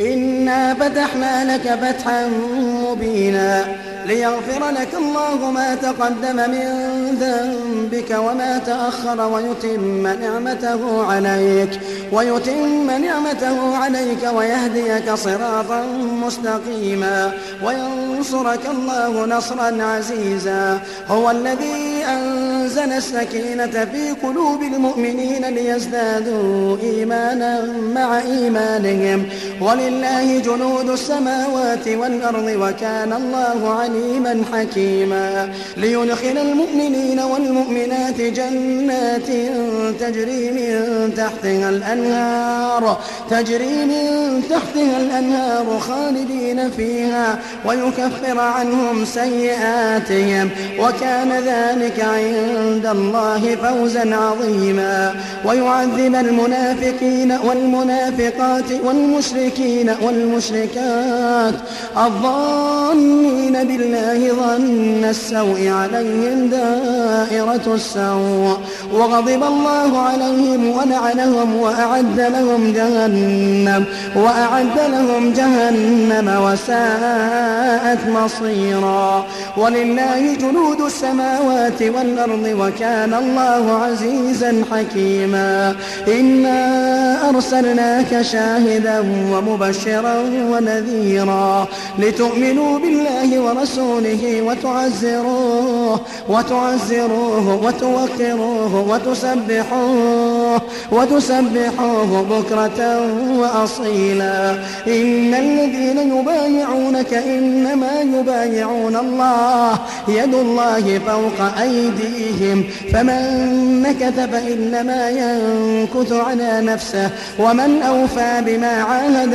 إنا فتحنا لك فتحا مبينا ليغفر لك الله ما تقدم من ذنبك وما تأخر ويتم نعمته عليك ويتم نعمته عليك ويهديك صراطا مستقيما وينصرك الله نصرا عزيزا هو الذي أنزل السكينة في قلوب المؤمنين ليزدادوا إيمانا مع إيمانهم ولله جنود السماوات والأرض وكان الله عليما حكيما. ليدخل المؤمنين والمؤمنات جنات تجري من تحتها الأنهار تجري من تحتها الأنهار خالدين فيها ويكفر عنهم سيئاتهم. وكان ذلك عند الله فوزا عظيما. ويعذب المنافقين والمنافقات والمشركين والمشركات. الظانين بالله ظن السوء عليهم دائرة السوء. وغضب الله عليهم ولعنهم وأعد لهم جهنم وأعد لهم جهنم وساءت مصيرا. ولله جنود السماوات والأرض وكان الله عزيزا حكيما. إنا أرسلناك شاهدا ومبشرا ونذيرا لتؤمنوا بالله ورسوله وتعزروه وتعزروه وتوقروه وتسبحوه وتسبحوه بكرة وأصيلا. إن الذين يبايعونك إنما يبايعون الله يد الله فوق أيديهم فمن نكث فإنما ينكث على نفسه ومن أوفى بما عاهد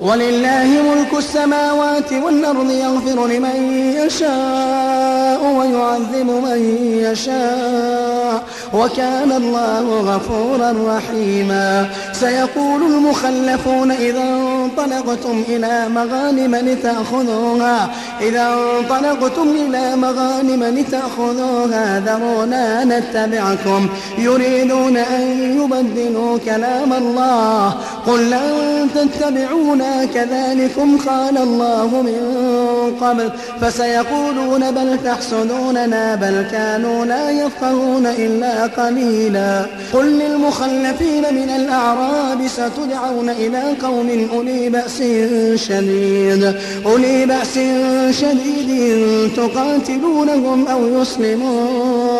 ولله ملك السماوات والأرض يغفر لمن يشاء ويعذب من يشاء وكان الله غفورا رحيما. سيقول المخلفون إذا انطلقتم إلى مغانم لتأخذوها. إذا انطلقتم إلى مغانم لتأخذوها ذرونا نتبعكم. يريدون أن يبدلوا كلام الله. قل لن تتبعونا كذلكم قال الله من قبل. فسيقولون بل تحسدوننا بل كانوا لا يفقهون إلا قليلا. قل للمخلفين من الأعراب ستدعون إلى قوم أولي بأس شديد أولي بأس شديد تقاتلونهم أو يسلمون.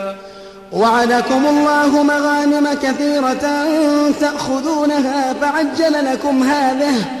وعدكم الله مغانم كثيرة تأخذونها فعجل لكم هذه.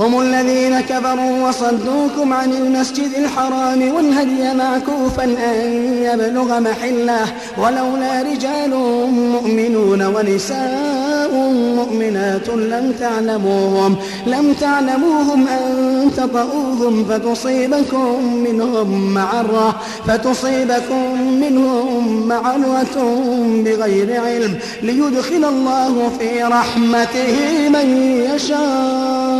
هم الذين كفروا وصدوكم عن المسجد الحرام والهدي معكوفا أن يبلغ محلة ولولا رجال مؤمنون ونساء مؤمنات لم تعلموهم لم تعلموهم أن تطؤوهم فتصيبكم منهم معرة فتصيبكم منهم معرة بغير علم ليدخل الله في رحمته من يشاء.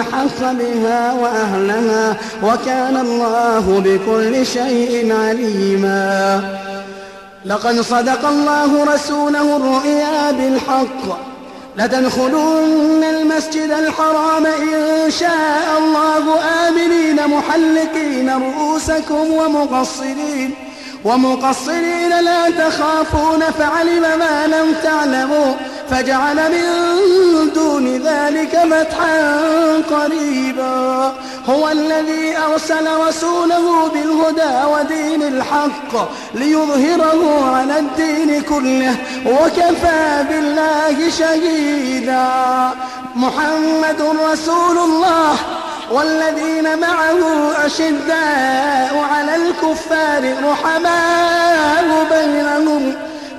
أحق بها وأهلها وكان الله بكل شيء عليما. لقد صدق الله رسوله الرؤيا بالحق. لتدخلن المسجد الحرام إن شاء الله آمنين محلقين رؤوسكم ومقصرين ومقصرين لا تخافون فعلم ما لم تعلموا. فجعل من دون ذلك فتحا قريبا. هو الذي أرسل رسوله بالهدى ودين الحق ليظهره على الدين كله وكفى بالله شهيدا. محمد رسول الله والذين معه أشداء على الكفار رحماء بينهم.